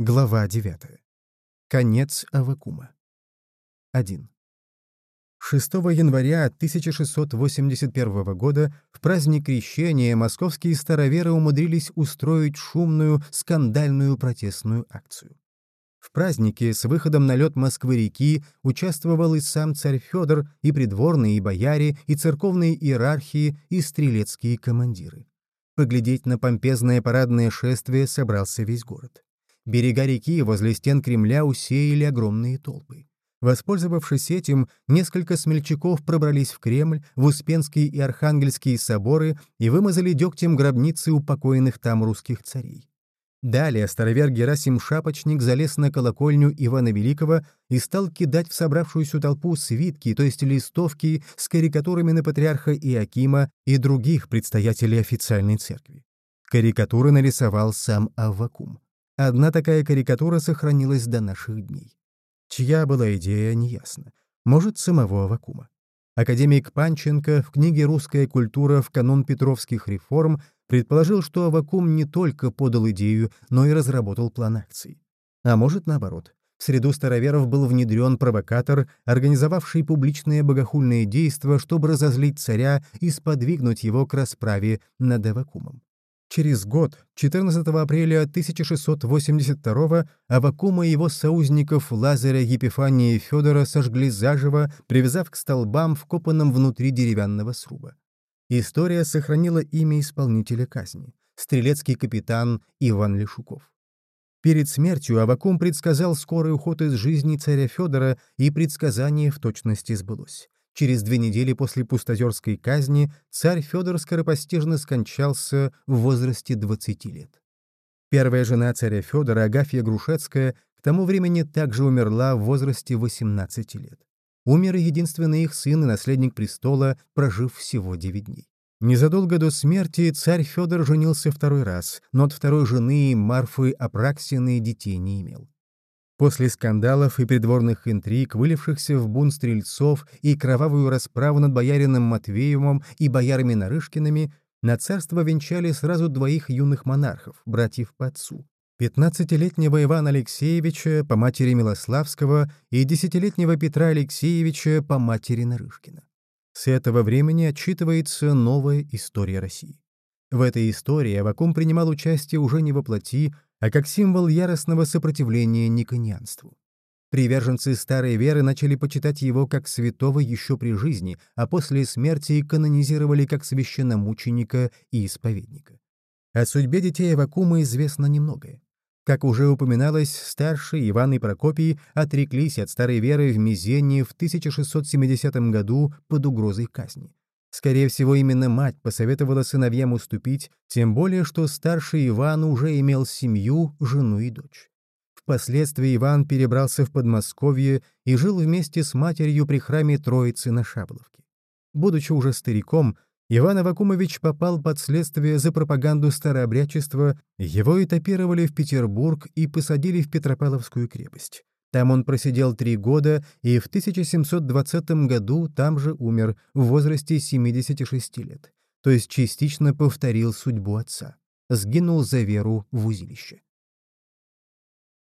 Глава 9. Конец Авакума. 1. 6 января 1681 года в праздник Крещения московские староверы умудрились устроить шумную, скандальную протестную акцию. В празднике с выходом на лед Москвы-реки участвовал и сам царь Федор, и придворные, и бояре, и церковные иерархии, и стрелецкие командиры. Поглядеть на помпезное парадное шествие собрался весь город. Берега реки возле стен Кремля усеяли огромные толпы. Воспользовавшись этим, несколько смельчаков пробрались в Кремль, в Успенские и Архангельские соборы и вымазали дегтем гробницы упокоенных там русских царей. Далее старовер Герасим Шапочник залез на колокольню Ивана Великого и стал кидать в собравшуюся толпу свитки, то есть листовки с карикатурами на патриарха Иакима и других предстоятелей официальной церкви. Карикатуры нарисовал сам Аввакум. Одна такая карикатура сохранилась до наших дней. Чья была идея, неясно. Может, самого Авакума. Академик Панченко в книге «Русская культура в канун петровских реформ» предположил, что Авакум не только подал идею, но и разработал план акций. А может, наоборот. В среду староверов был внедрен провокатор, организовавший публичное богохульное действо, чтобы разозлить царя и сподвигнуть его к расправе над Авакумом. Через год, 14 апреля 1682 Авакума и его союзников Лазаря, Епифания и Федора сожгли заживо, привязав к столбам, вкопанным внутри деревянного сруба. История сохранила имя исполнителя казни — стрелецкий капитан Иван Лешуков. Перед смертью Авакум предсказал скорый уход из жизни царя Федора, и предсказание в точности сбылось. Через две недели после пустозерской казни царь Федор скоропостижно скончался в возрасте 20 лет. Первая жена царя Федора, Агафья Грушецкая, к тому времени также умерла в возрасте 18 лет. Умер единственный их сын и наследник престола, прожив всего 9 дней. Незадолго до смерти царь Федор женился второй раз, но от второй жены Марфы Апраксины детей не имел. После скандалов и придворных интриг, вылившихся в бунт стрельцов и кровавую расправу над боярином Матвеевым и боярами Нарышкиными, на царство венчали сразу двоих юных монархов, братьев по отцу. 15-летнего Ивана Алексеевича по матери Милославского и 10-летнего Петра Алексеевича по матери Нарышкина. С этого времени отчитывается новая история России. В этой истории Авакум принимал участие уже не во плоти, а как символ яростного сопротивления никонианству. Приверженцы старой веры начали почитать его как святого еще при жизни, а после смерти канонизировали как священномученика и исповедника. О судьбе детей Авакума известно немногое. Как уже упоминалось, старший Иван и Прокопий отреклись от старой веры в Мизении в 1670 году под угрозой казни. Скорее всего, именно мать посоветовала сыновьям уступить, тем более, что старший Иван уже имел семью, жену и дочь. Впоследствии Иван перебрался в Подмосковье и жил вместе с матерью при храме Троицы на Шабловке. Будучи уже стариком, Иван Авакумович попал под следствие за пропаганду старообрядчества, его этапировали в Петербург и посадили в Петропавловскую крепость. Там он просидел три года и в 1720 году там же умер в возрасте 76 лет, то есть частично повторил судьбу отца. Сгинул за веру в узилище.